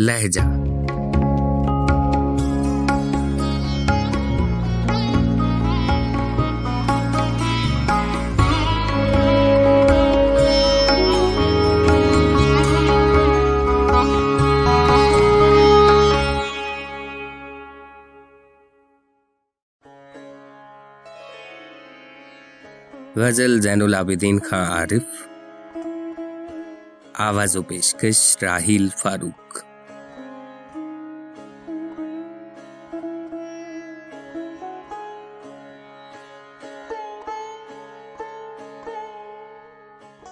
لہجہ۔ غزل زین العابدین خان عارف آواز و پیشکش راہیل فاروق۔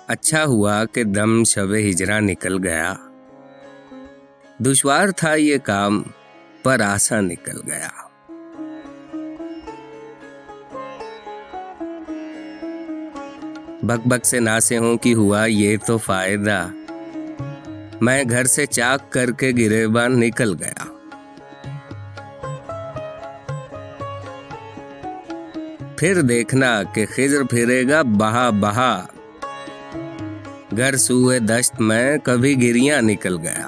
اچھا ہوا کہ دم شب ہجرا نکل گیا۔ دشوار تھا یہ کام، پر آسا نکل گیا۔ بک بک سے ناسے ہوں کی ہوا یہ تو فائدہ۔ میں گھر سے چاک کر کے گرے بان نکل گیا۔ پھر دیکھنا کہ خضر پھرے گا، بہا بہا۔ گھر سوئے دشت میں کبھی گریاں نکل گیا۔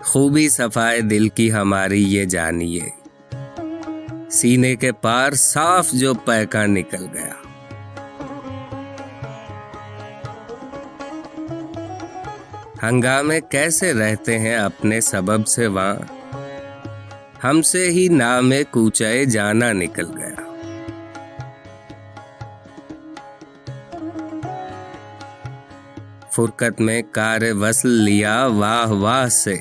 خوبی صفائے دل کی ہماری یہ جانیے۔ سینے کے پار صاف جو پیکا نکل گیا۔ ہنگامے کیسے رہتے ہیں اپنے سبب سے وہاں؟ ہم سے ہی نام کوچے جانا نکل گیا فرقت میں کار وصل لیا واہ واہ سے۔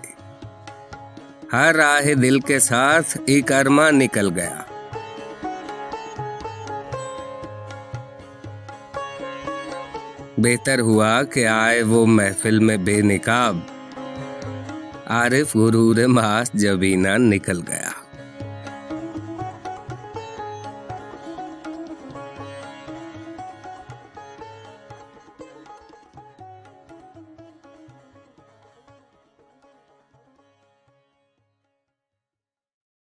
ہر راہ دل کے ساتھ ایک ارما نکل گیا۔ بہتر ہوا کہ آئے وہ محفل میں بے نکاب عارف غرور ماس جبینا نکل گیا۔